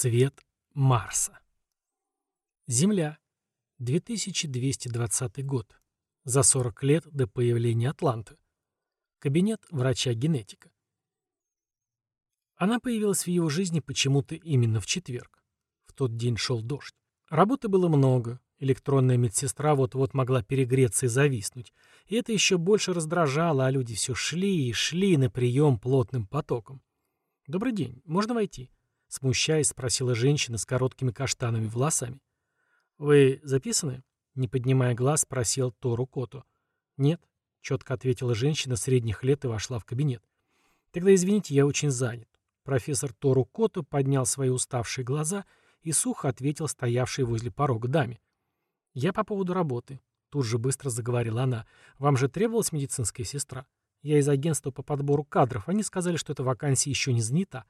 Цвет Марса. Земля. 2220 год. За 40 лет до появления Атланты. Кабинет врача-генетика. Она появилась в его жизни почему-то именно в четверг. В тот день шел дождь. Работы было много. Электронная медсестра вот-вот могла перегреться и зависнуть. И это еще больше раздражало, а люди все шли и шли на прием плотным потоком. «Добрый день. Можно войти?» Смущаясь, спросила женщина с короткими каштановыми волосами. «Вы записаны?» Не поднимая глаз, спросил Тору Кото. «Нет», — четко ответила женщина средних лет и вошла в кабинет. «Тогда извините, я очень занят». Профессор Тору Кото поднял свои уставшие глаза и сухо ответил стоявшей возле порога даме. «Я по поводу работы», — тут же быстро заговорила она. «Вам же требовалась медицинская сестра? Я из агентства по подбору кадров. Они сказали, что эта вакансия еще не занята».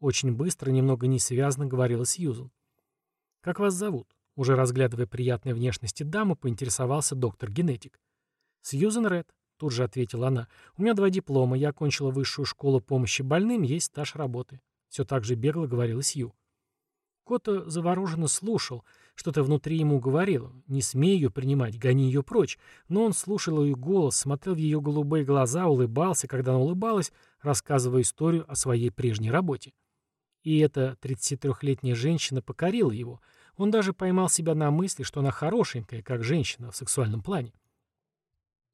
Очень быстро, немного несвязно говорила Сьюзен. «Как вас зовут?» Уже разглядывая приятной внешности дамы, поинтересовался доктор-генетик. «Сьюзен Ред», — тут же ответила она. «У меня два диплома, я окончила высшую школу помощи больным, есть стаж работы». Все так же бегло говорила Сью. Кота завороженно слушал, что-то внутри ему говорило. «Не смей ее принимать, гони ее прочь». Но он слушал ее голос, смотрел в ее голубые глаза, улыбался, когда она улыбалась, рассказывая историю о своей прежней работе. И эта 33-летняя женщина покорила его. Он даже поймал себя на мысли, что она хорошенькая, как женщина в сексуальном плане.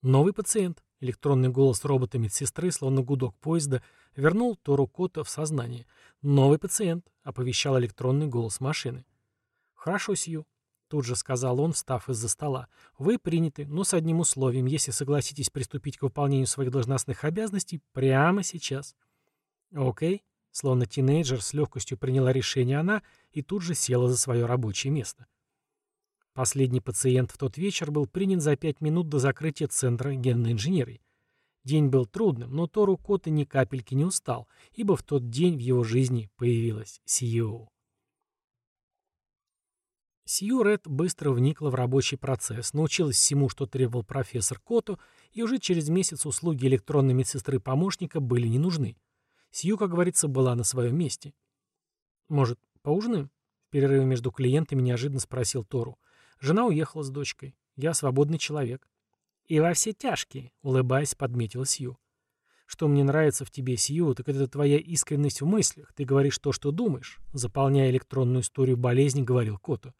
Новый пациент, электронный голос робота-медсестры, словно гудок поезда, вернул Тору Кота в сознание. Новый пациент, оповещал электронный голос машины. Хорошо, Сью. Тут же сказал он, встав из-за стола. «Вы приняты, но с одним условием, если согласитесь приступить к выполнению своих должностных обязанностей прямо сейчас». «Окей», Словно тинейджер с легкостью приняла решение она и тут же села за свое рабочее место. Последний пациент в тот вечер был принят за пять минут до закрытия Центра генной инженерии. День был трудным, но Тору Кота ни капельки не устал, ибо в тот день в его жизни появилась Сью. Сью Ред быстро вникла в рабочий процесс, научилась всему, что требовал профессор Коту, и уже через месяц услуги электронной медсестры-помощника были не нужны. Сью, как говорится, была на своем месте. «Может, поужинаем?» В перерыве между клиентами неожиданно спросил Тору. Жена уехала с дочкой. Я свободный человек. «И во все тяжкие», — улыбаясь, подметила Сью. «Что мне нравится в тебе, Сью, так это твоя искренность в мыслях. Ты говоришь то, что думаешь», — заполняя электронную историю болезни, говорил Кото.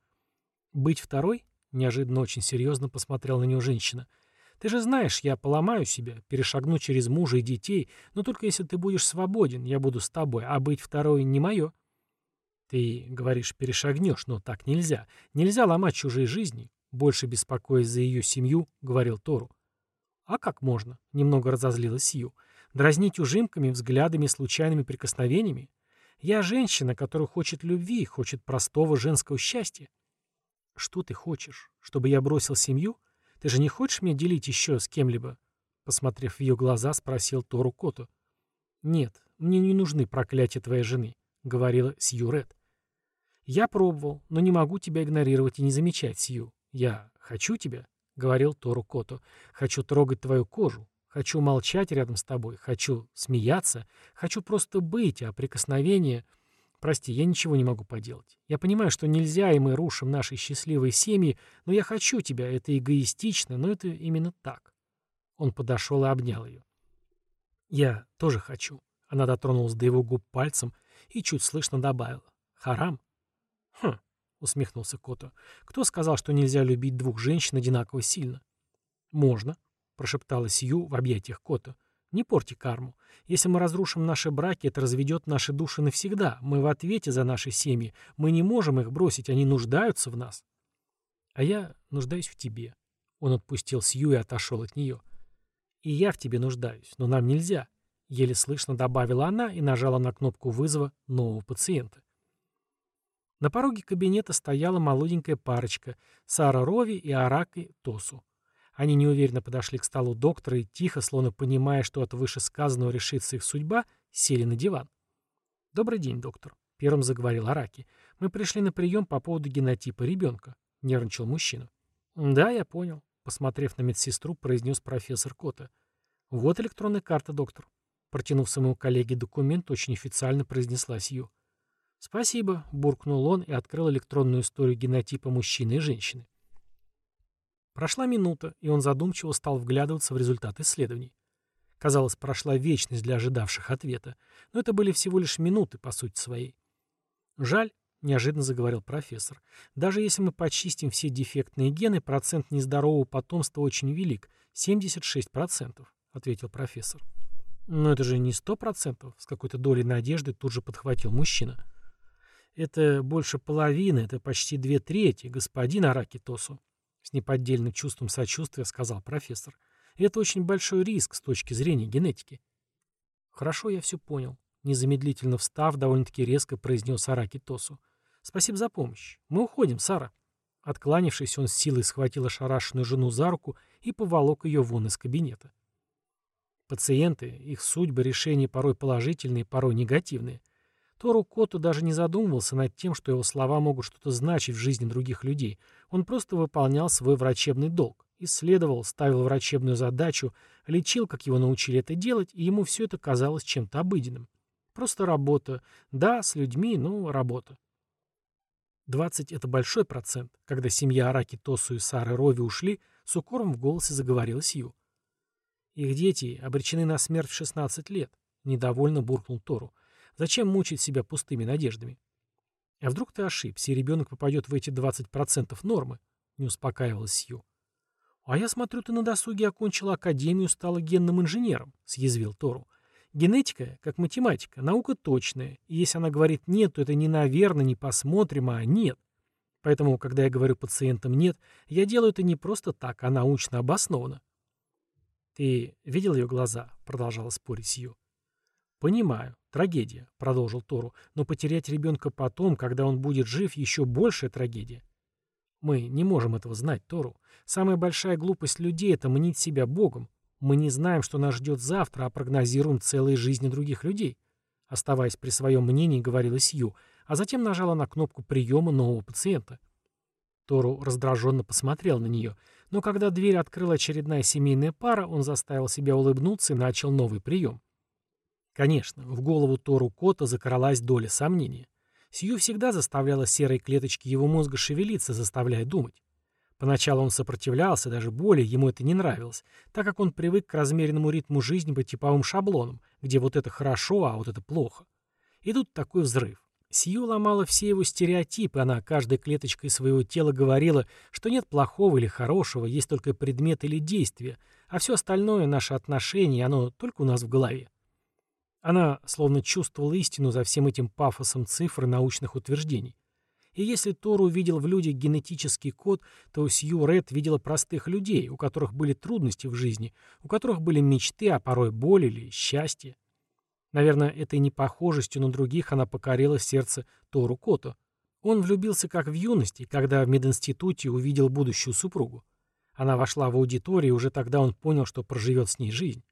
«Быть второй?» — неожиданно очень серьезно посмотрела на него женщина — ты же знаешь, я поломаю себя, перешагну через мужа и детей, но только если ты будешь свободен, я буду с тобой, а быть второй не мое. Ты, говоришь, перешагнешь, но так нельзя. Нельзя ломать чужие жизни, больше беспокоясь за ее семью, говорил Тору. А как можно? Немного разозлилась Сью. Дразнить ужимками, взглядами, случайными прикосновениями? Я женщина, которая хочет любви, хочет простого женского счастья. Что ты хочешь? Чтобы я бросил семью? Ты же не хочешь мне делить еще с кем-либо?» Посмотрев в ее глаза, спросил Тору Коту. «Нет, мне не нужны проклятия твоей жены», — говорила Сью Ред. «Я пробовал, но не могу тебя игнорировать и не замечать, Сью. Я хочу тебя», — говорил Тору Коту. «Хочу трогать твою кожу, хочу молчать рядом с тобой, хочу смеяться, хочу просто быть, а прикосновение...» Прости, я ничего не могу поделать. Я понимаю, что нельзя, и мы рушим наши счастливые семьи, но я хочу тебя, это эгоистично, но это именно так. Он подошел и обнял ее. Я тоже хочу. Она дотронулась до его губ пальцем и чуть слышно добавила. Харам? Хм, усмехнулся Кото. Кто сказал, что нельзя любить двух женщин одинаково сильно? Можно, прошептала Сью в объятиях Кото. Не порти карму. Если мы разрушим наши браки, это разведет наши души навсегда. Мы в ответе за наши семьи. Мы не можем их бросить, они нуждаются в нас. А я нуждаюсь в тебе. Он отпустил Сью и отошел от нее. И я в тебе нуждаюсь, но нам нельзя. Еле слышно добавила она и нажала на кнопку вызова нового пациента. На пороге кабинета стояла молоденькая парочка Сара Рови и Араки Тосу. Они неуверенно подошли к столу доктора и тихо, словно понимая, что от вышесказанного решится их судьба, сели на диван. «Добрый день, доктор», — первым заговорил Араки. «Мы пришли на прием по поводу генотипа ребенка», — нервничал мужчина. «Да, я понял», — посмотрев на медсестру, произнес профессор Кота. «Вот электронная карта, доктор». Протянув своему коллеге документ, очень официально произнесла Сью. «Спасибо», — буркнул он и открыл электронную историю генотипа мужчины и женщины. Прошла минута, и он задумчиво стал вглядываться в результат исследований. Казалось, прошла вечность для ожидавших ответа, но это были всего лишь минуты по сути своей. «Жаль», — неожиданно заговорил профессор, «даже если мы почистим все дефектные гены, процент нездорового потомства очень велик — 76%, — ответил профессор. «Но это же не сто процентов», — с какой-то долей надежды тут же подхватил мужчина. «Это больше половины, это почти две трети, господин Аракитосу», — с неподдельным чувством сочувствия сказал профессор. Это очень большой риск с точки зрения генетики. Хорошо, я все понял. Незамедлительно встав, довольно-таки резко произнес Араки Тосу. Спасибо за помощь. Мы уходим, Сара. Откланившись, он с силой схватил ошарашенную жену за руку и поволок ее вон из кабинета. Пациенты, их судьбы, решения порой положительные, порой негативные. Тору Коту даже не задумывался над тем, что его слова могут что-то значить в жизни других людей. Он просто выполнял свой врачебный долг. Исследовал, ставил врачебную задачу, лечил, как его научили это делать, и ему все это казалось чем-то обыденным. Просто работа. Да, с людьми, но работа. 20 — это большой процент. Когда семья Араки Тосу и Сары Рови ушли, с укором в голосе заговорила Сью. Их дети обречены на смерть в 16 лет. Недовольно буркнул Тору. Зачем мучить себя пустыми надеждами? А вдруг ты ошибся, и ребенок попадет в эти 20% нормы? Не успокаивалась Сью. «А я смотрю, ты на досуге окончила академию, стала генным инженером», — съязвил Тору. «Генетика, как математика, наука точная, и если она говорит «нет», то это не «наверно», не «посмотрим», а «нет». Поэтому, когда я говорю пациентам «нет», я делаю это не просто так, а научно обоснованно. «Ты видел ее глаза?» — продолжала спорить Сью. «Понимаю. Трагедия», — продолжил Тору. «Но потерять ребенка потом, когда он будет жив, еще большая трагедия. Мы не можем этого знать, Тору. Самая большая глупость людей — это мнить себя Богом. Мы не знаем, что нас ждет завтра, а прогнозируем целые жизни других людей. Оставаясь при своем мнении, говорила Сью, а затем нажала на кнопку приема нового пациента. Тору раздраженно посмотрел на нее, но когда дверь открыла очередная семейная пара, он заставил себя улыбнуться и начал новый прием. Конечно, в голову Тору Кота закралась доля сомнения. Сью всегда заставляла серые клеточки его мозга шевелиться, заставляя думать. Поначалу он сопротивлялся, даже более ему это не нравилось, так как он привык к размеренному ритму жизни по типовым шаблонам, где вот это хорошо, а вот это плохо. И тут такой взрыв. Сью ломала все его стереотипы, она каждой клеточкой своего тела говорила, что нет плохого или хорошего, есть только предмет или действие, а все остальное, наше отношение, оно только у нас в голове. Она словно чувствовала истину за всем этим пафосом цифр и научных утверждений. И если Тор увидел в людях генетический код, то Сью Ред видела простых людей, у которых были трудности в жизни, у которых были мечты, а порой боль или счастье. Наверное, этой непохожестью на других она покорила сердце Тору Кото. Он влюбился как в юности, когда в мединституте увидел будущую супругу. Она вошла в аудиторию, и уже тогда он понял, что проживет с ней жизнь.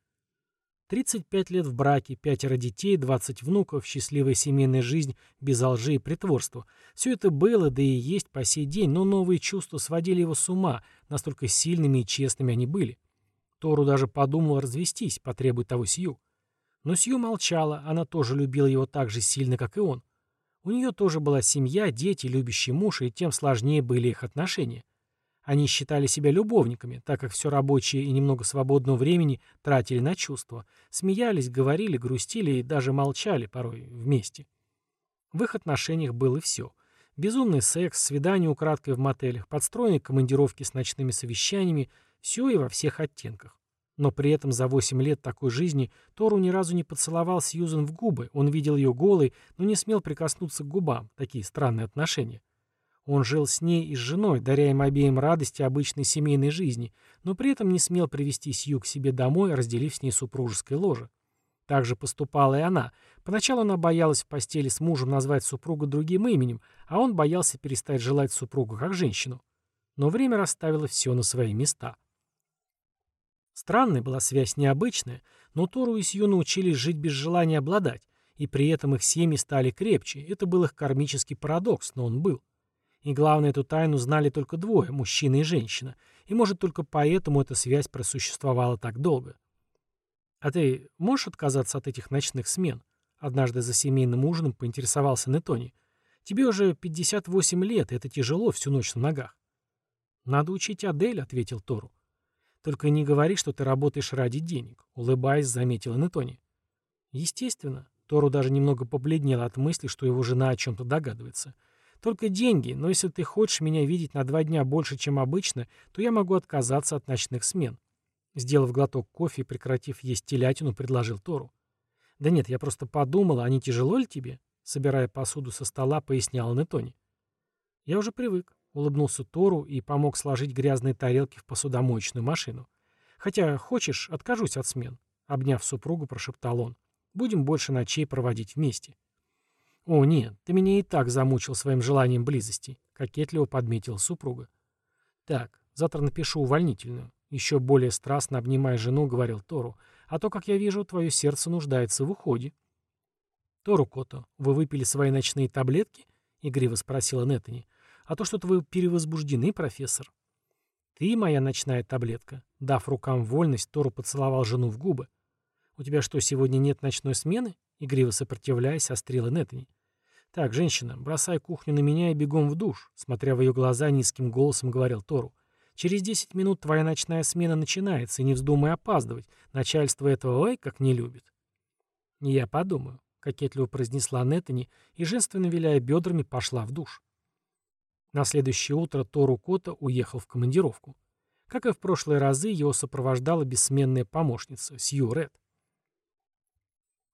35 лет в браке, пятеро детей, 20 внуков, счастливая семейная жизнь без лжи и притворства. Все это было, да и есть по сей день, но новые чувства сводили его с ума, настолько сильными и честными они были. Тору даже подумал развестись, потребует того Сью. Но Сью молчала, она тоже любила его так же сильно, как и он. У нее тоже была семья, дети, любящий муж, и тем сложнее были их отношения. Они считали себя любовниками, так как все рабочее и немного свободного времени тратили на чувства, смеялись, говорили, грустили и даже молчали порой вместе. В их отношениях было все. Безумный секс, свидания украдкой в мотелях, подстроенные командировки с ночными совещаниями, все и во всех оттенках. Но при этом за 8 лет такой жизни Тору ни разу не поцеловал Сьюзен в губы, он видел ее голой, но не смел прикоснуться к губам, такие странные отношения. Он жил с ней и с женой, даря им обеим радости обычной семейной жизни, но при этом не смел привести Сью к себе домой, разделив с ней супружеское ложе. Так же поступала и она. Поначалу она боялась в постели с мужем назвать супругу другим именем, а он боялся перестать желать супругу как женщину. Но время расставило все на свои места. Странная была связь необычная, но Тору и Сью научились жить без желания обладать, и при этом их семьи стали крепче. Это был их кармический парадокс, но он был. И главное, эту тайну знали только двое, мужчина и женщина. И может только поэтому эта связь просуществовала так долго. «А ты можешь отказаться от этих ночных смен?» Однажды за семейным ужином поинтересовался Нетони. Тебе уже 58 лет, это тяжело всю ночь на ногах. «Надо учить Адель», — ответил Тору. «Только не говори, что ты работаешь ради денег», — улыбаясь, заметила Нетони. Естественно, Тору даже немного побледнел от мысли, что его жена о чем-то догадывается. «Только деньги, но если ты хочешь меня видеть на два дня больше, чем обычно, то я могу отказаться от ночных смен». Сделав глоток кофе и прекратив есть телятину, предложил Тору. «Да нет, я просто подумала, а не тяжело ли тебе?» Собирая посуду со стола, поясняла Нетони. «Я уже привык», — улыбнулся Тору и помог сложить грязные тарелки в посудомоечную машину. «Хотя, хочешь, откажусь от смен», — обняв супругу, прошептал он. «Будем больше ночей проводить вместе». «О, нет, ты меня и так замучил своим желанием близости», — кокетливо подметила супруга. «Так, завтра напишу увольнительную», — еще более страстно обнимая жену, говорил Тору. «А то, как я вижу, твое сердце нуждается в уходе». «Тору Кото, вы выпили свои ночные таблетки?» — игриво спросила Неттани. «А то что-то вы перевозбуждены, профессор». «Ты моя ночная таблетка». Дав рукам вольность, Тору поцеловал жену в губы. «У тебя что, сегодня нет ночной смены?» Игриво сопротивляясь, острила Неттани. «Так, женщина, бросай кухню на меня и бегом в душ», смотря в ее глаза, низким голосом говорил Тору. «Через десять минут твоя ночная смена начинается, и не вздумай опаздывать. Начальство этого ой как не любит». «Я подумаю», кокетливо произнесла Неттани и, женственно виляя бедрами, пошла в душ. На следующее утро Тору Кота уехал в командировку. Как и в прошлые разы, его сопровождала бессменная помощница, Сью Ред.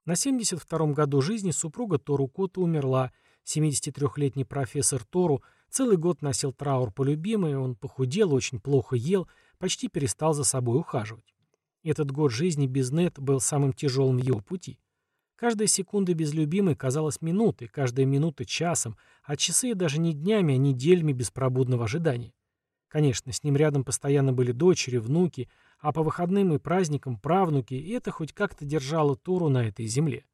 На 72-м году жизни супруга Тору Кота умерла. 73-летний профессор Тору целый год носил траур по любимой, он похудел, очень плохо ел, почти перестал за собой ухаживать. Этот год жизни без Нет был самым тяжелым в его пути. Каждая секунда без любимой казалась минутой, каждая минута — часом, а часы даже не днями, а неделями беспробудного ожидания. Конечно, с ним рядом постоянно были дочери, внуки, а по выходным и праздникам правнуки, и это хоть как-то держало Туру на этой земле.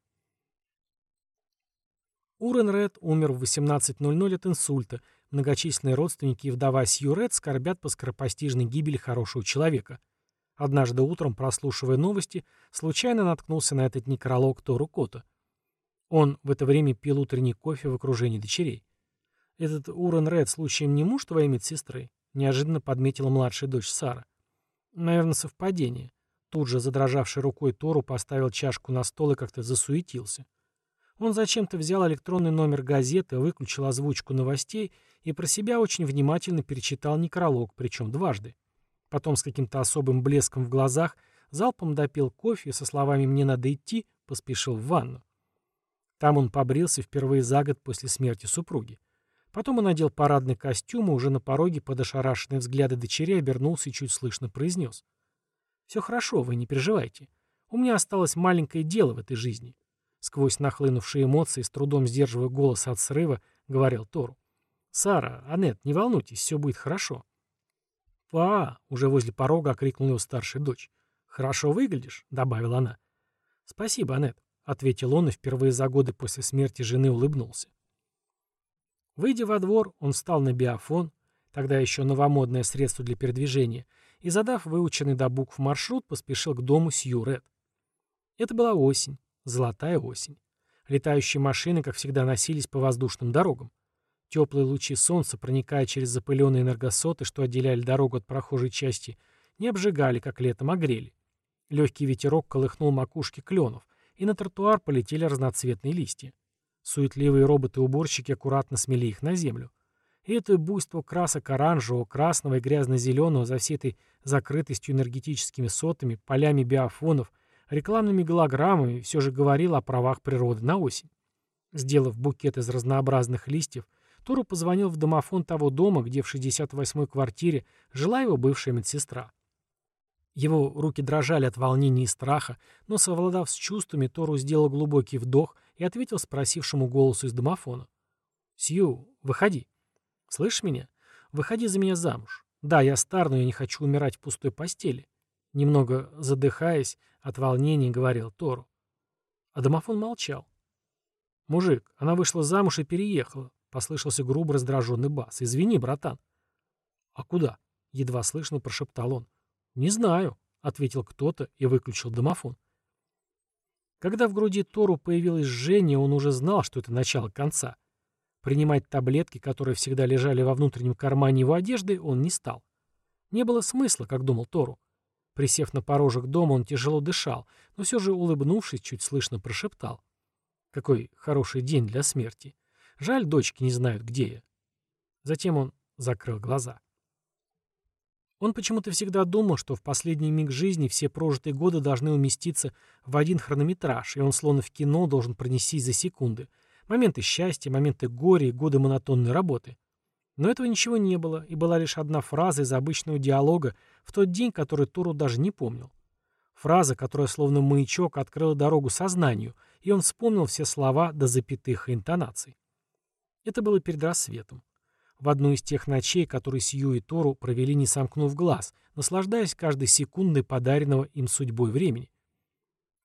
Урен Ред умер в 18.00 от инсульта. Многочисленные родственники и вдова Сью Ред скорбят по скоропостижной гибели хорошего человека — Однажды утром, прослушивая новости, случайно наткнулся на этот некролог Тору Кота. Он в это время пил утренний кофе в окружении дочерей. «Этот Урен Ред случаем не муж твоей медсестры?» — неожиданно подметила младшая дочь Сара. «Наверное, совпадение». Тут же, задрожавший рукой Тору, поставил чашку на стол и как-то засуетился. Он зачем-то взял электронный номер газеты, выключил озвучку новостей и про себя очень внимательно перечитал некролог, причем дважды. Потом с каким-то особым блеском в глазах залпом допил кофе и со словами «мне надо идти» поспешил в ванну. Там он побрился впервые за год после смерти супруги. Потом он надел парадный костюм и уже на пороге под ошарашенные взгляды дочерей обернулся и чуть слышно произнес. «Все хорошо, вы не переживайте. У меня осталось маленькое дело в этой жизни». Сквозь нахлынувшие эмоции, с трудом сдерживая голос от срыва, говорил Тору. «Сара, Анет, не волнуйтесь, все будет хорошо». «Па!» — уже возле порога окрикнула его старшая дочь. «Хорошо выглядишь», — добавила она. «Спасибо, Аннет», — ответил он и впервые за годы после смерти жены улыбнулся. Выйдя во двор, он встал на биофон, тогда еще новомодное средство для передвижения, и, задав выученный до букв маршрут, поспешил к дому Сью Ред. Это была осень, золотая осень. Летающие машины, как всегда, носились по воздушным дорогам. Теплые лучи солнца, проникая через запыленные энергосоты, что отделяли дорогу от прохожей части, не обжигали, как летом, а грели. Легкий ветерок колыхнул макушки кленов, и на тротуар полетели разноцветные листья. Суетливые роботы-уборщики аккуратно смели их на землю. И это буйство красок оранжевого, красного и грязно-зеленого за всей этой закрытостью энергетическими сотами, полями биофонов, рекламными голограммами все же говорило о правах природы на осень. Сделав букет из разнообразных листьев, Тору позвонил в домофон того дома, где в 68-й квартире жила его бывшая медсестра. Его руки дрожали от волнения и страха, но, совладав с чувствами, Тору сделал глубокий вдох и ответил спросившему голосу из домофона. «Сью, выходи». «Слышишь меня? Выходи за меня замуж. Да, я стар, но я не хочу умирать в пустой постели». Немного задыхаясь от волнения, говорил Тору. А домофон молчал. «Мужик, она вышла замуж и переехала. Послышался грубо раздраженный бас. «Извини, братан». «А куда?» — едва слышно прошептал он. «Не знаю», — ответил кто-то и выключил домофон. Когда в груди Тору появилось жжение, он уже знал, что это начало конца. принимать таблетки, которые всегда лежали во внутреннем кармане его одежды, он не стал. Не было смысла, как думал Тору. Присев на порожек дома, он тяжело дышал, но все же, улыбнувшись, чуть слышно прошептал. Какой хороший день для смерти. Жаль, дочки не знают, где я. Затем он закрыл глаза. Он почему-то всегда думал, что в последний миг жизни все прожитые годы должны уместиться в один хронометраж, и он словно в кино должен пронестись за секунды. Моменты счастья, моменты горя и годы монотонной работы. Но этого ничего не было, и была лишь одна фраза из обычного диалога в тот день, который Туру даже не помнил. Фраза, которая словно маячок открыла дорогу сознанию, и он вспомнил все слова до запятых и интонаций. Это было перед рассветом в одну из тех ночей, которые Сью и Тору провели не сомкнув глаз, наслаждаясь каждой секундой подаренного им судьбой времени.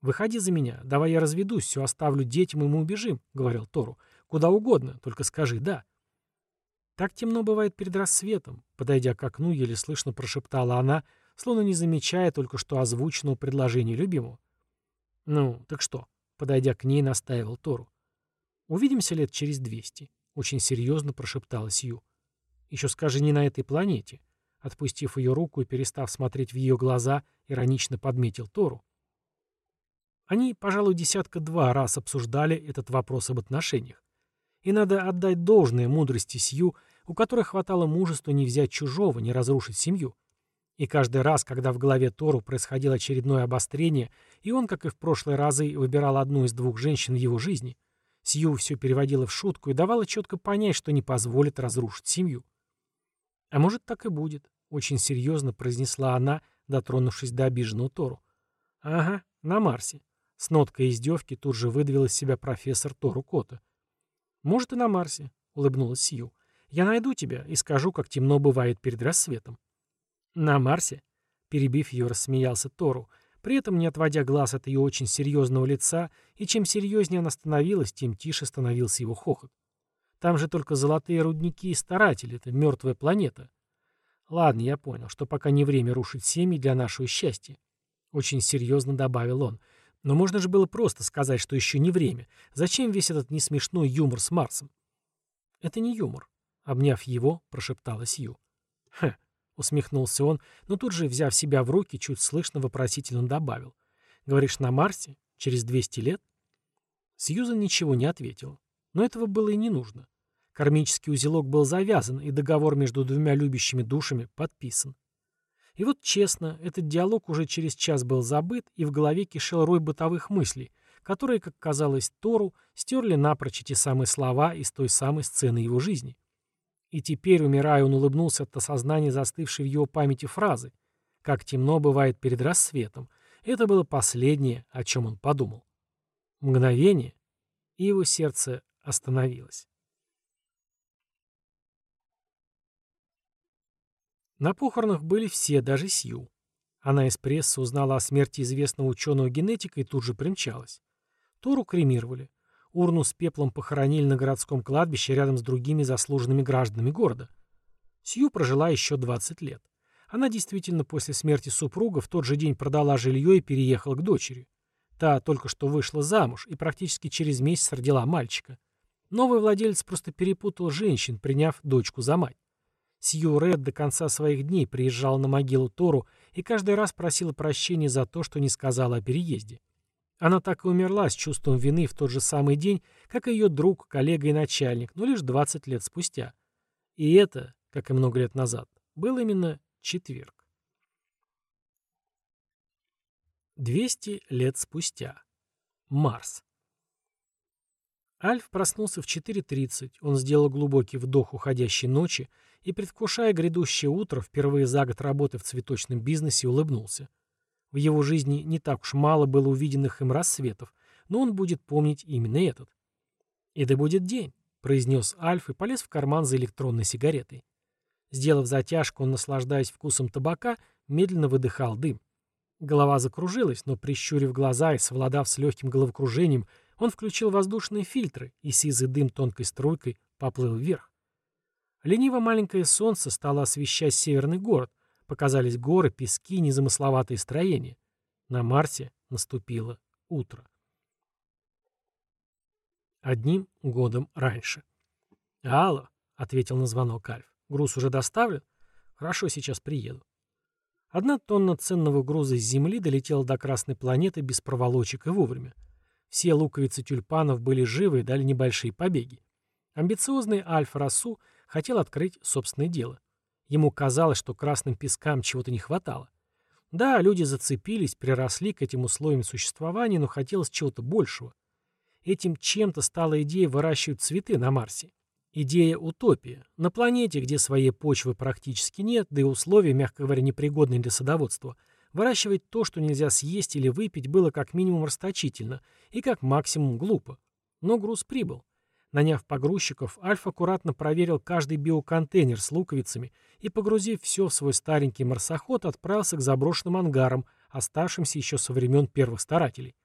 «Выходи за меня, давай я разведусь, все оставлю детям, и мы убежим», — говорил Тору. «Куда угодно, только скажи «да». Так темно бывает перед рассветом, подойдя к окну, еле слышно прошептала она, словно не замечая только что озвученного предложения любимого. «Ну, так что?» — подойдя к ней, настаивал Тору. «Увидимся лет через двести». — очень серьезно прошептала Сью. «Еще скажи, не на этой планете». Отпустив ее руку и перестав смотреть в ее глаза, иронично подметил Тору. Они, пожалуй, десятка-два раз обсуждали этот вопрос об отношениях. И надо отдать должное мудрости Сью, у которой хватало мужества не взять чужого, не разрушить семью. И каждый раз, когда в голове Тору происходило очередное обострение, и он, как и в прошлые разы, выбирал одну из двух женщин в его жизни — Сью все переводила в шутку и давала четко понять, что не позволит разрушить семью. «А может, так и будет», — очень серьезно произнесла она, дотронувшись до обиженного Тору. «Ага, на Марсе». С ноткой издевки тут же выдавил из себя профессор Тору Кота. «Может, и на Марсе», — улыбнулась Сью. «Я найду тебя и скажу, как темно бывает перед рассветом». «На Марсе?» — перебив ее, рассмеялся Тору при этом не отводя глаз от ее очень серьезного лица, и чем серьезнее она становилась, тем тише становился его хохот. Там же только золотые рудники и старатели, это мертвая планета. Ладно, я понял, что пока не время рушить семьи для нашего счастья. Очень серьезно добавил он. Но можно же было просто сказать, что еще не время. Зачем весь этот несмешной юмор с Марсом? Это не юмор. Обняв его, прошептала Сью. Хм, Усмехнулся он, но тут же, взяв себя в руки, чуть слышно вопросительно добавил. «Говоришь, на Марсе? Через 200 лет?» Сьюзан ничего не ответила. Но этого было и не нужно. Кармический узелок был завязан, и договор между двумя любящими душами подписан. И вот честно, этот диалог уже через час был забыт, и в голове кишел рой бытовых мыслей, которые, как казалось Тору, стерли напрочь эти самые слова из той самой сцены его жизни. И теперь, умирая, он улыбнулся от осознания застывшей в его памяти фразы. Как темно бывает перед рассветом. Это было последнее, о чем он подумал. Мгновение, и его сердце остановилось. На похоронах были все, даже Сью. Она из прессы узнала о смерти известного ученого-генетика и тут же примчалась. Тору кремировали. Урну с пеплом похоронили на городском кладбище рядом с другими заслуженными гражданами города. Сью прожила еще 20 лет. Она действительно после смерти супруга в тот же день продала жилье и переехала к дочери. Та только что вышла замуж и практически через месяц родила мальчика. Новый владелец просто перепутал женщин, приняв дочку за мать. Сью Ред до конца своих дней приезжала на могилу Тору и каждый раз просила прощения за то, что не сказала о переезде. Она так и умерла с чувством вины в тот же самый день, как и ее друг, коллега и начальник, но лишь 20 лет спустя. И это, как и много лет назад, был именно четверг. 200 лет спустя. Марс. Альф проснулся в 4.30. Он сделал глубокий вдох уходящей ночи и, предвкушая грядущее утро, впервые за год работы в цветочном бизнесе, улыбнулся. В его жизни не так уж мало было увиденных им рассветов, но он будет помнить именно этот. «И да будет день», — произнес Альф и полез в карман за электронной сигаретой. Сделав затяжку, он, наслаждаясь вкусом табака, медленно выдыхал дым. Голова закружилась, но, прищурив глаза и совладав с легким головокружением, он включил воздушные фильтры, и сизый дым тонкой струйкой поплыл вверх. Лениво маленькое солнце стало освещать северный город, Показались горы, пески, незамысловатые строения. На Марсе наступило утро. Одним годом раньше. «Алло», — ответил на звонок Альф. «Груз уже доставлен? Хорошо, сейчас приеду». Одна тонна ценного груза с Земли долетела до Красной планеты без проволочек и вовремя. Все луковицы тюльпанов были живы и дали небольшие побеги. Амбициозный Альфа-Расу хотел открыть собственное дело. Ему казалось, что красным пескам чего-то не хватало. Да, люди зацепились, приросли к этим условиям существования, но хотелось чего-то большего. Этим чем-то стала идея выращивать цветы на Марсе. Идея утопия. На планете, где своей почвы практически нет, да и условия, мягко говоря, непригодные для садоводства, выращивать то, что нельзя съесть или выпить, было как минимум расточительно и как максимум глупо. Но груз прибыл. Наняв погрузчиков, Альф аккуратно проверил каждый биоконтейнер с луковицами и, погрузив все в свой старенький марсоход, отправился к заброшенным ангарам, оставшимся еще со времен первых старателей.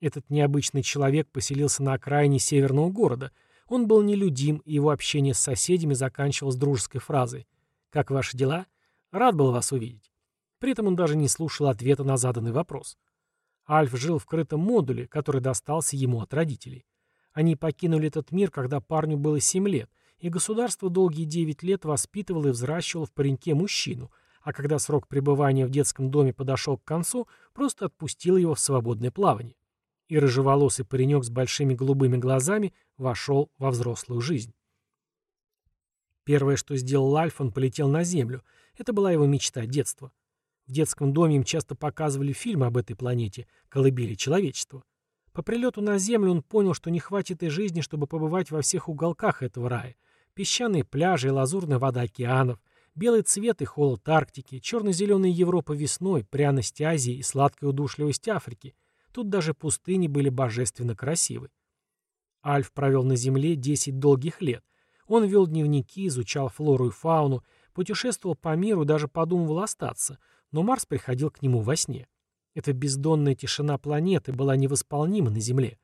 Этот необычный человек поселился на окраине северного города. Он был нелюдим, и его общение с соседями заканчивалось дружеской фразой «Как ваши дела? Рад был вас увидеть». При этом он даже не слушал ответа на заданный вопрос. Альф жил в крытом модуле, который достался ему от родителей. Они покинули этот мир, когда парню было 7 лет, и государство долгие 9 лет воспитывало и взращивало в пареньке мужчину, а когда срок пребывания в детском доме подошел к концу, просто отпустило его в свободное плавание. И рыжеволосый паренек с большими голубыми глазами вошел во взрослую жизнь. Первое, что сделал Альф, он полетел на Землю. Это была его мечта детства. В детском доме им часто показывали фильмы об этой планете, колыбели человечества. По прилету на Землю он понял, что не хватит и жизни, чтобы побывать во всех уголках этого рая. Песчаные пляжи и лазурная вода океанов, белый цвет и холод Арктики, черно-зеленая Европа весной, пряность Азии и сладкая удушливость Африки. Тут даже пустыни были божественно красивы. Альф провел на Земле 10 долгих лет. Он вел дневники, изучал флору и фауну, путешествовал по миру, даже подумывал остаться, но Марс приходил к нему во сне. Эта бездонная тишина планеты была невосполнима на Земле.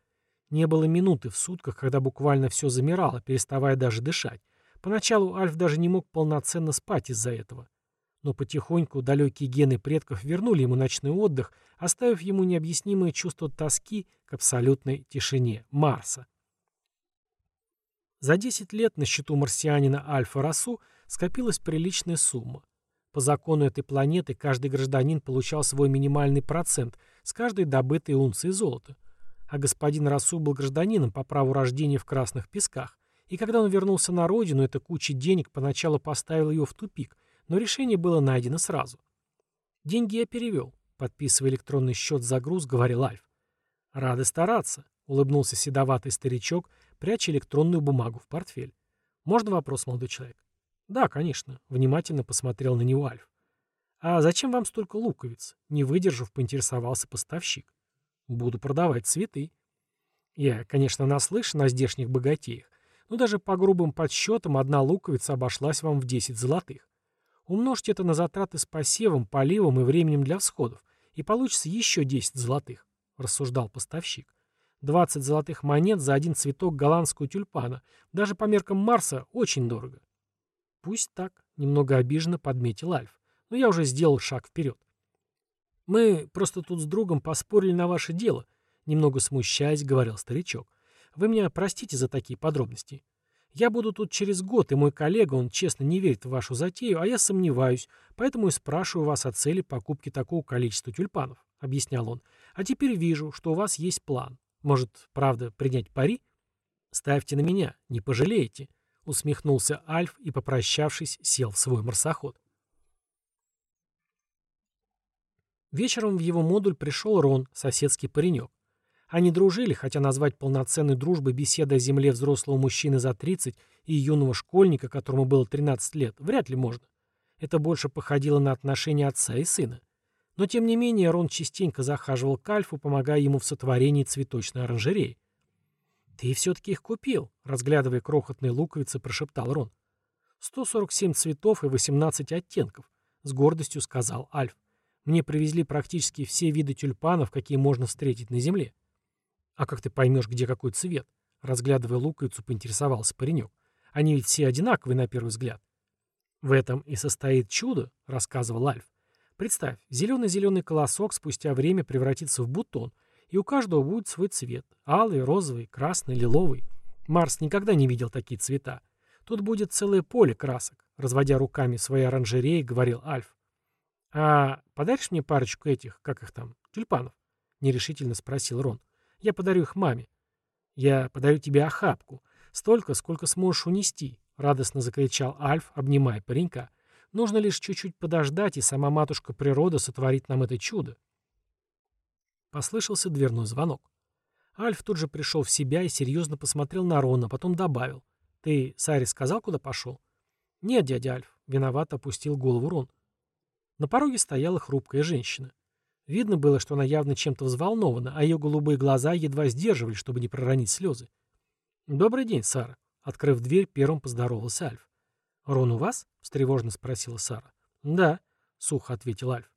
Не было минуты в сутках, когда буквально все замирало, переставая даже дышать. Поначалу Альф даже не мог полноценно спать из-за этого. Но потихоньку далекие гены предков вернули ему ночной отдых, оставив ему необъяснимое чувство тоски к абсолютной тишине Марса. За 10 лет на счету марсианина Альфа-Расу скопилась приличная сумма. По закону этой планеты каждый гражданин получал свой минимальный процент с каждой добытой унции золота. А господин Расу был гражданином по праву рождения в Красных Песках. И когда он вернулся на родину, эта куча денег поначалу поставила его в тупик, но решение было найдено сразу. «Деньги я перевел», — подписывая электронный счет за груз, говорил Альф. «Рады стараться», — улыбнулся седоватый старичок, пряча электронную бумагу в портфель. «Можно вопрос, молодой человек?» «Да, конечно», — внимательно посмотрел на него Альф. «А зачем вам столько луковиц?» — не выдержав, поинтересовался поставщик. «Буду продавать цветы». Я, конечно, наслышан о здешних богатеях, но даже по грубым подсчетам одна луковица обошлась вам в 10 золотых. Умножьте это на затраты с посевом, поливом и временем для всходов, и получится еще 10 золотых, рассуждал поставщик. 20 золотых монет за один цветок голландского тюльпана, даже по меркам Марса, очень дорого. «Пусть так», — немного обиженно подметил Альф. «Но я уже сделал шаг вперед». «Мы просто тут с другом поспорили на ваше дело», — немного смущаясь, говорил старичок. «Вы меня простите за такие подробности. Я буду тут через год, и мой коллега, он честно не верит в вашу затею, а я сомневаюсь, поэтому и спрашиваю вас о цели покупки такого количества тюльпанов», — объяснял он. «А теперь вижу, что у вас есть план. Может, правда, принять пари? Ставьте на меня, не пожалеете усмехнулся Альф и, попрощавшись, сел в свой марсоход. Вечером в его модуль пришел Рон, соседский паренек. Они дружили, хотя назвать полноценной дружбой беседы о земле взрослого мужчины за 30 и юного школьника, которому было 13 лет, вряд ли можно. Это больше походило на отношения отца и сына. Но тем не менее Рон частенько захаживал к Альфу, помогая ему в сотворении цветочной оранжереи. «Ты все-таки их купил», — разглядывая крохотные луковицы, прошептал Рон. «147 цветов и 18 оттенков», — с гордостью сказал Альф. «Мне привезли практически все виды тюльпанов, какие можно встретить на земле». «А как ты поймешь, где какой цвет?» Разглядывая луковицу, поинтересовался паренек. «Они ведь все одинаковые на первый взгляд». «В этом и состоит чудо», — рассказывал Альф. «Представь, зеленый-зеленый колосок спустя время превратится в бутон — и у каждого будет свой цвет – алый, розовый, красный, лиловый. Марс никогда не видел такие цвета. Тут будет целое поле красок», — разводя руками своей оранжереи, говорил Альф. «А подаришь мне парочку этих, как их там, тюльпанов?» — нерешительно спросил Рон. «Я подарю их маме». «Я подарю тебе охапку. Столько, сколько сможешь унести», — радостно закричал Альф, обнимая паренька. «Нужно лишь чуть-чуть подождать, и сама матушка природа сотворит нам это чудо». Послышался дверной звонок. Альф тут же пришел в себя и серьезно посмотрел на Рона, потом добавил. «Ты Саре сказал, куда пошел?» «Нет, дядя Альф», — виновато опустил голову Рон. На пороге стояла хрупкая женщина. Видно было, что она явно чем-то взволнована, а ее голубые глаза едва сдерживали, чтобы не проронить слезы. «Добрый день, Сара», — открыв дверь, первым поздоровался Альф. «Рон у вас?» — встревожно спросила Сара. «Да», — сухо ответил Альф.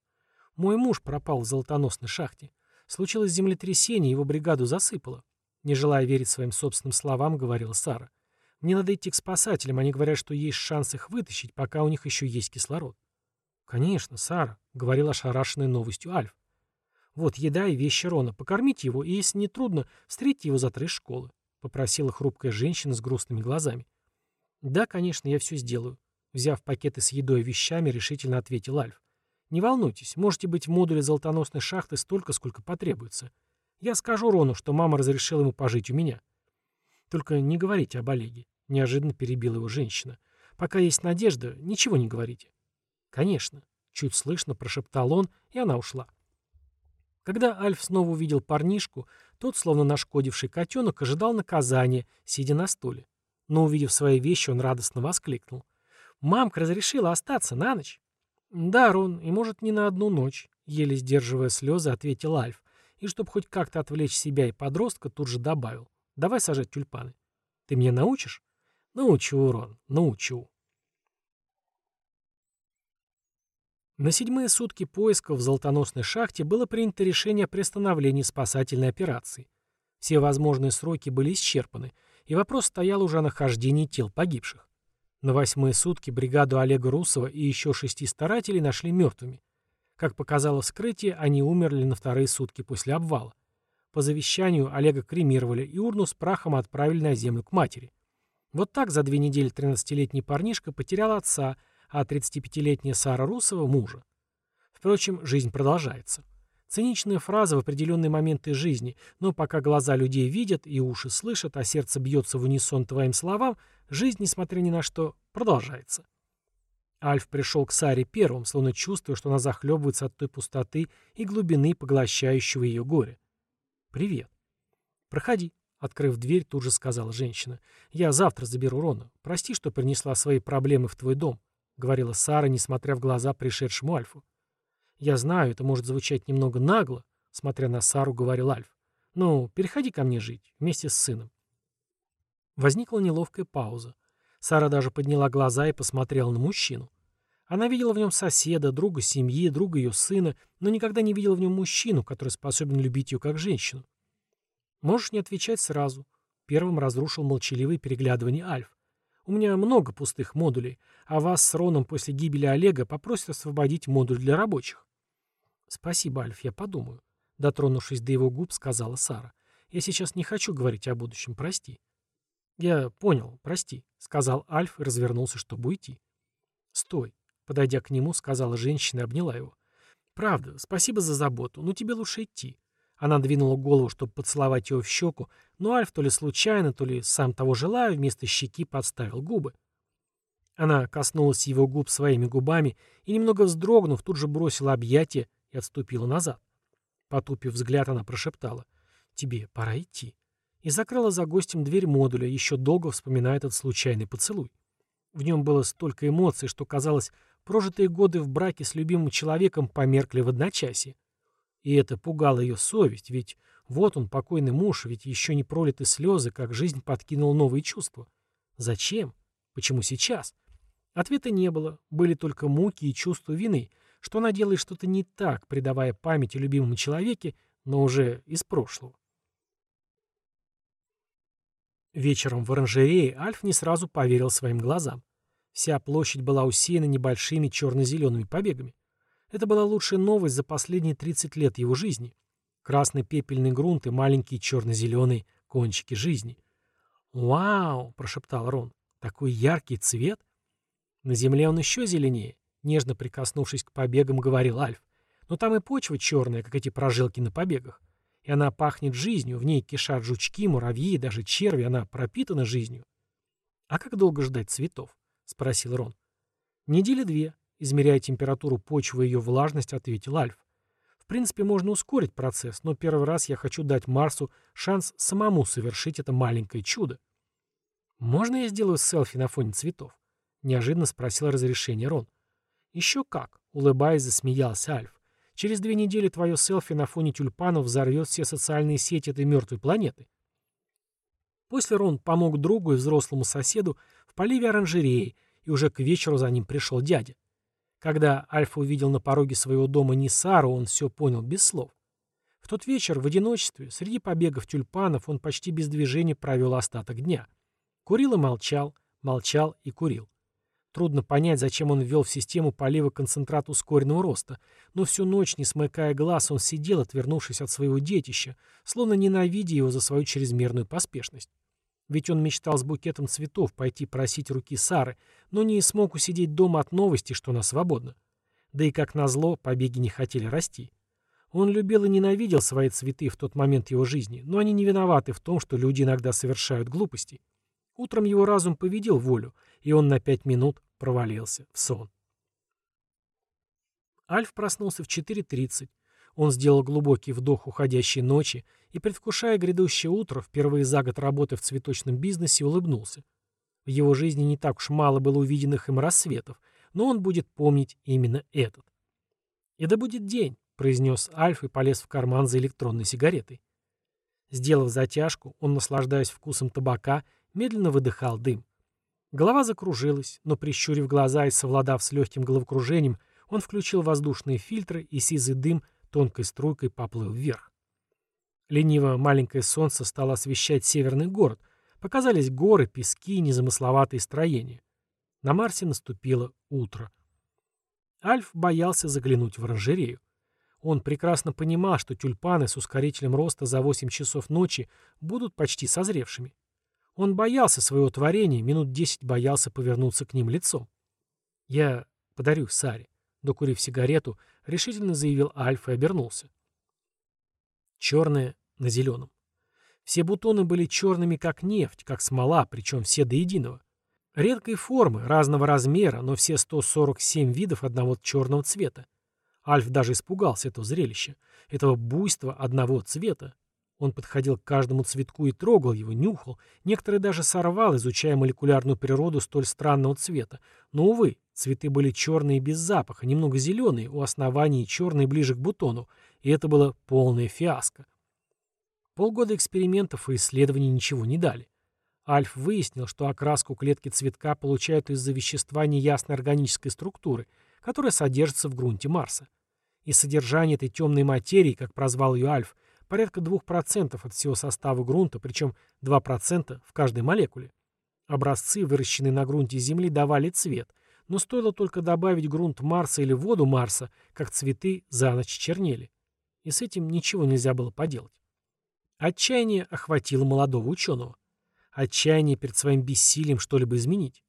«Мой муж пропал в золотоносной шахте. Случилось землетрясение, его бригаду засыпало». Не желая верить своим собственным словам, говорила Сара. «Мне надо идти к спасателям, они говорят, что есть шанс их вытащить, пока у них еще есть кислород». «Конечно, Сара», — говорил ошарашенной новостью Альф. Вот еда и вещи Рона. Покормите его, и, если не трудно, встретьте его завтра из школы», — попросила хрупкая женщина с грустными глазами. «Да, конечно, я все сделаю», — взяв пакеты с едой и вещами, решительно ответил Альф. «Не волнуйтесь, можете быть в модуле золотоносной шахты столько, сколько потребуется. Я скажу Рону, что мама разрешила ему пожить у меня». «Только не говорите об Олеге», — неожиданно перебила его женщина. «Пока есть надежда, ничего не говорите». «Конечно», — чуть слышно прошептал он, и она ушла. Когда Альф снова увидел парнишку, тот, словно нашкодивший котенок, ожидал наказания, сидя на стуле. Но, увидев свои вещи, он радостно воскликнул. «Мамка разрешила остаться на ночь?» «Да, Рон, и, может, не на одну ночь», — еле сдерживая слезы, ответил Альф. И, чтобы хоть как-то отвлечь себя и подростка, тут же добавил. «Давай сажать тюльпаны. Ты меня научишь?» «Научу, Рон, научу». На седьмые сутки поисков в золотоносной шахте было принято решение о приостановлении спасательной операции. Все возможные сроки были исчерпаны, и вопрос стоял уже о нахождении тел погибших. На восьмые сутки бригаду Олега Русова и еще шести старателей нашли мертвыми. Как показало вскрытие, они умерли на вторые сутки после обвала. По завещанию Олега кремировали и урну с прахом отправили на землю к матери. Вот так за две недели 13-летний парнишка потерял отца – а 35-летняя Сара Русова – мужа. Впрочем, жизнь продолжается. Циничная фраза в определенные моменты жизни, но пока глаза людей видят и уши слышат, а сердце бьется в унисон твоим словам, жизнь, несмотря ни на что, продолжается. Альф пришел к Саре первым, словно чувствуя, что она захлебывается от той пустоты и глубины поглощающего ее горя. «Привет». «Проходи», — открыв дверь, тут же сказала женщина. «Я завтра заберу Рона. Прости, что принесла свои проблемы в твой дом говорила Сара, несмотря в глаза пришедшему Альфу. «Я знаю, это может звучать немного нагло», — смотря на Сару, говорил Альф. «Ну, переходи ко мне жить, вместе с сыном». Возникла неловкая пауза. Сара даже подняла глаза и посмотрела на мужчину. Она видела в нем соседа, друга семьи, друга ее сына, но никогда не видела в нем мужчину, который способен любить ее как женщину. «Можешь не отвечать сразу», — первым разрушил молчаливое переглядывание Альф. У меня много пустых модулей, а вас с Роном после гибели Олега попросят освободить модуль для рабочих. Спасибо, Альф, я подумаю. Дотронувшись до его губ, сказала Сара. Я сейчас не хочу говорить о будущем, прости. Я понял, прости, сказал Альф и развернулся, чтобы уйти. Стой. Подойдя к нему, сказала женщина и обняла его. Правда, спасибо за заботу, но тебе лучше идти. Она двинула голову, чтобы поцеловать его в щеку, но Альф то ли случайно, то ли сам того желая, вместо щеки подставил губы. Она коснулась его губ своими губами и, немного вздрогнув, тут же бросила объятие и отступила назад. Потупив взгляд, она прошептала «Тебе пора идти» и закрыла за гостем дверь модуля, еще долго вспоминая этот случайный поцелуй. В нем было столько эмоций, что, казалось, прожитые годы в браке с любимым человеком померкли в одночасье. И это пугало ее совесть, ведь вот он, покойный муж, ведь еще не пролиты слезы, как жизнь подкинула новые чувства. Зачем? Почему сейчас? Ответа не было, были только муки и чувство вины, что она делает что-то не так, придавая памяти любимому человеке, но уже из прошлого. Вечером в оранжерее Альф не сразу поверил своим глазам. Вся площадь была усеяна небольшими черно-зелеными побегами. Это была лучшая новость за последние 30 лет его жизни. Красный пепельный грунт и маленькие черно-зеленые кончики жизни. «Вау!» — прошептал Рон. Такой яркий цвет. На земле он еще зеленее, нежно прикоснувшись к побегам, говорил Альф. Но там и почва черная, как эти прожилки на побегах. И она пахнет жизнью, в ней кишат жучки, муравьи, даже черви, она пропитана жизнью. «А как долго ждать цветов?» — спросил Рон. «Недели две», — измеряя температуру почвы и ее влажность, ответил Альф. «В принципе, можно ускорить процесс, но первый раз я хочу дать Марсу шанс самому совершить это маленькое чудо». «Можно я сделаю селфи на фоне цветов?» — неожиданно спросил разрешение Рон. «Еще как», — улыбаясь, засмеялся Альф. «Через две недели твое селфи на фоне тюльпанов взорвет все социальные сети этой мертвой планеты». После Рон помог другу и взрослому соседу в поливе оранжереи, и уже к вечеру за ним пришел дядя. Когда Альфа увидел на пороге своего дома не Сару, он все понял без слов. В тот вечер, в одиночестве, среди побегов тюльпанов, он почти без движения провел остаток дня — Курил и молчал, молчал и курил. Трудно понять, зачем он ввел в систему полива концентрат ускоренного роста, но всю ночь, не смыкая глаз, он сидел, отвернувшись от своего детища, словно ненавидя его за свою чрезмерную поспешность. Ведь он мечтал с букетом цветов пойти просить руки Сары, но не смог усидеть дома от новости, что она свободна. Да и, как назло, побеги не хотели расти. Он любил и ненавидел свои цветы в тот момент его жизни, но они не виноваты в том, что люди иногда совершают глупости. Утром его разум поведел волю, и он на пять минут провалился в сон. Альф проснулся в 4.30. Он сделал глубокий вдох уходящей ночи и, предвкушая грядущее утро, впервые за год работы в цветочном бизнесе, улыбнулся. В его жизни не так уж мало было увиденных им рассветов, но он будет помнить именно этот. «И да будет день», — произнес Альф и полез в карман за электронной сигаретой. Сделав затяжку, он, наслаждаясь вкусом табака, медленно выдыхал дым. Голова закружилась, но, прищурив глаза и совладав с легким головокружением, он включил воздушные фильтры, и сизый дым тонкой струйкой поплыл вверх. Лениво маленькое солнце стало освещать северный город. Показались горы, пески, незамысловатые строения. На Марсе наступило утро. Альф боялся заглянуть в оранжерею. Он прекрасно понимал, что тюльпаны с ускорителем роста за 8 часов ночи будут почти созревшими. Он боялся своего творения, минут десять боялся повернуться к ним лицом. «Я подарю Саре», — докурив сигарету, решительно заявил Альф и обернулся. Черное на зеленом. Все бутоны были черными, как нефть, как смола, причем все до единого. Редкой формы, разного размера, но все 147 видов одного черного цвета. Альф даже испугался этого зрелища, этого буйства одного цвета, он подходил к каждому цветку и трогал его, нюхал. Некоторые даже сорвал, изучая молекулярную природу столь странного цвета. Но, увы, цветы были черные без запаха, немного зеленые, у основания черные ближе к бутону. И это было полная фиаско. Полгода экспериментов и исследований ничего не дали. Альф выяснил, что окраску клетки цветка получают из-за вещества неясной органической структуры, которая содержится в грунте Марса. И содержание этой темной материи, как прозвал ее Альф, порядка 2% от всего состава грунта, причем 2% в каждой молекуле. Образцы, выращенные на грунте Земли, давали цвет, но стоило только добавить грунт Марса или воду Марса, как цветы за ночь чернели. И с этим ничего нельзя было поделать. Отчаяние охватило молодого ученого. Отчаяние перед своим бессилием что-либо изменить.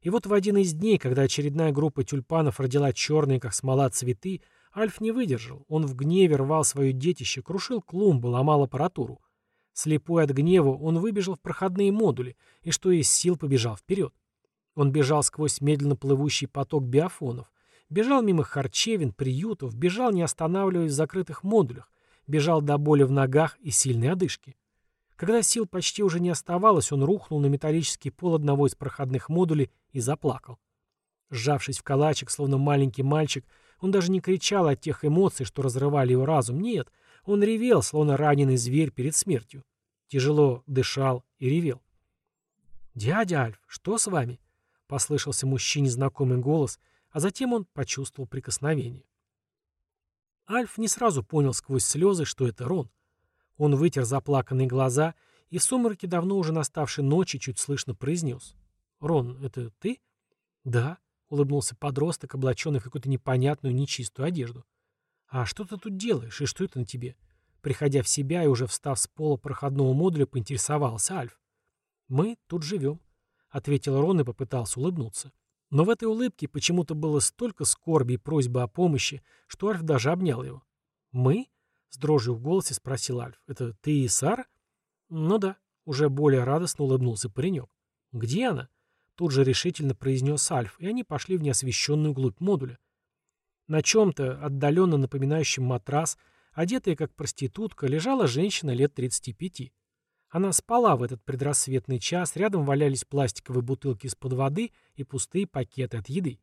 И вот в один из дней, когда очередная группа тюльпанов родила черные, как смола, цветы, Альф не выдержал. Он в гневе рвал свое детище, крушил клумбы, ломал аппаратуру. Слепой от гнева, он выбежал в проходные модули и, что из сил, побежал вперед. Он бежал сквозь медленно плывущий поток биофонов, бежал мимо харчевин, приютов, бежал, не останавливаясь в закрытых модулях, бежал до боли в ногах и сильной одышки. Когда сил почти уже не оставалось, он рухнул на металлический пол одного из проходных модулей и заплакал. Сжавшись в калачик, словно маленький мальчик, он даже не кричал от тех эмоций, что разрывали его разум. Нет, он ревел, словно раненый зверь перед смертью. Тяжело дышал и ревел. «Дядя Альф, что с вами?» — послышался мужчине знакомый голос, а затем он почувствовал прикосновение. Альф не сразу понял сквозь слезы, что это Рон. Он вытер заплаканные глаза и в сумерке давно уже наставшей ночи чуть слышно произнес. «Рон, это ты?» «Да», — улыбнулся подросток, облаченный в какую-то непонятную, нечистую одежду. «А что ты тут делаешь, и что это на тебе?» Приходя в себя и уже встав с пола проходного модуля, поинтересовался Альф. «Мы тут живем», — ответил Рон и попытался улыбнуться. Но в этой улыбке почему-то было столько скорби и просьбы о помощи, что Альф даже обнял его. «Мы?» — с дрожью в голосе спросил Альф. «Это ты и Сара?» «Ну да», — уже более радостно улыбнулся паренек. «Где она?» — тут же решительно произнес Альф, и они пошли в неосвещенную глубь модуля. На чем-то, отдаленно напоминающем матрас, одетая как проститутка, лежала женщина лет 35. Она спала в этот предрассветный час, рядом валялись пластиковые бутылки из-под воды и пустые пакеты от еды.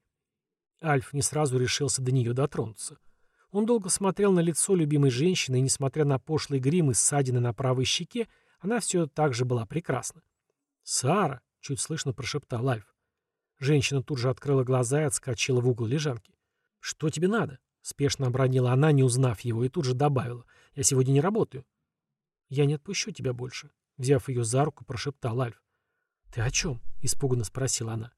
Альф не сразу решился до нее дотронуться. Он долго смотрел на лицо любимой женщины, и, несмотря на пошлый грим и ссадины на правой щеке, она все так же была прекрасна. «Сара!» — чуть слышно прошептал Альф. Женщина тут же открыла глаза и отскочила в угол лежанки. «Что тебе надо?» — спешно обронила она, не узнав его, и тут же добавила. «Я сегодня не работаю». «Я не отпущу тебя больше», — взяв ее за руку, прошептал Альф. «Ты о чем?» — испуганно спросила она.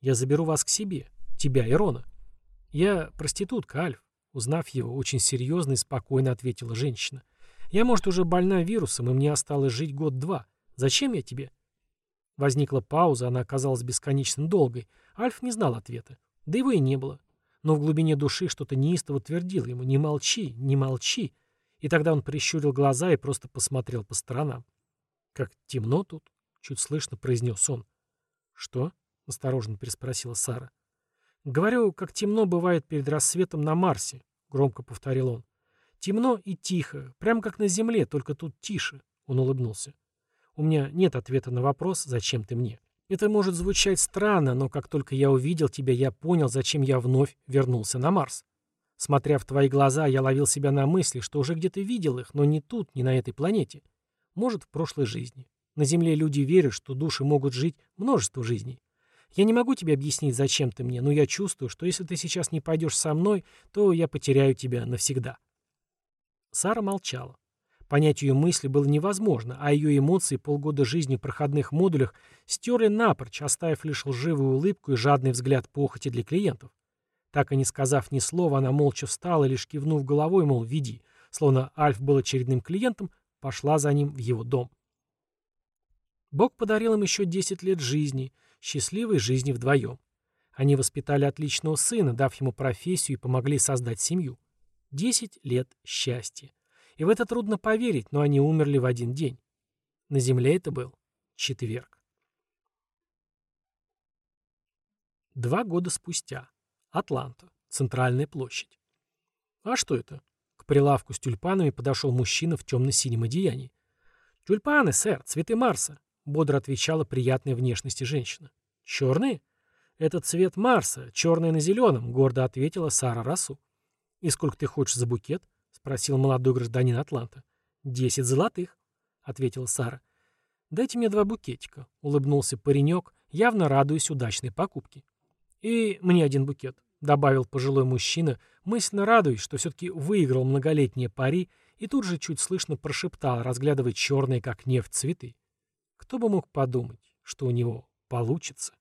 «Я заберу вас к себе, тебя и Рона». «Я проститутка, Альф», — узнав его, очень серьезно и спокойно ответила женщина. «Я, может, уже больна вирусом, и мне осталось жить год-два. Зачем я тебе?» Возникла пауза, она оказалась бесконечно долгой. Альф не знал ответа. Да его и не было. Но в глубине души что-то неистово твердило ему «не молчи, не молчи». И тогда он прищурил глаза и просто посмотрел по сторонам. «Как темно тут», — чуть слышно произнес он. «Что?» — осторожно переспросила Сара. «Говорю, как темно бывает перед рассветом на Марсе», — громко повторил он. «Темно и тихо, прямо как на Земле, только тут тише», — он улыбнулся. «У меня нет ответа на вопрос, зачем ты мне. Это может звучать странно, но как только я увидел тебя, я понял, зачем я вновь вернулся на Марс. Смотря в твои глаза, я ловил себя на мысли, что уже где-то видел их, но не тут, не на этой планете. Может, в прошлой жизни. На Земле люди верят, что души могут жить множество жизней. Я не могу тебе объяснить, зачем ты мне, но я чувствую, что если ты сейчас не пойдешь со мной, то я потеряю тебя навсегда». Сара молчала. Понять ее мысли было невозможно, а ее эмоции полгода жизни в проходных модулях стерли напрочь, оставив лишь лживую улыбку и жадный взгляд похоти для клиентов. Так и не сказав ни слова, она молча встала, лишь кивнув головой, мол, веди. Словно Альф был очередным клиентом, пошла за ним в его дом. Бог подарил им еще 10 лет жизни, счастливой жизни вдвоем. Они воспитали отличного сына, дав ему профессию и помогли создать семью. 10 лет счастья. И в это трудно поверить, но они умерли в один день. На земле это был четверг. Два года спустя. Атланта. Центральная площадь. А что это? прилавку с тюльпанами подошел мужчина в темно-синем одеянии. «Тюльпаны, сэр, цветы Марса», — бодро отвечала приятной внешности женщина. «Черные?» «Это цвет Марса, черный на зеленом», — гордо ответила Сара Расу. «И сколько ты хочешь за букет?» — спросил молодой гражданин Атланта. «Десять золотых», — ответила Сара. «Дайте мне два букетика», — улыбнулся паренек, явно радуясь удачной покупке. «И мне один букет», — добавил пожилой мужчина, мысленно радуясь, что все-таки выиграл многолетние пари, и тут же чуть слышно прошептал, разглядывая черные, как нефть, цветы. Кто бы мог подумать, что у него получится.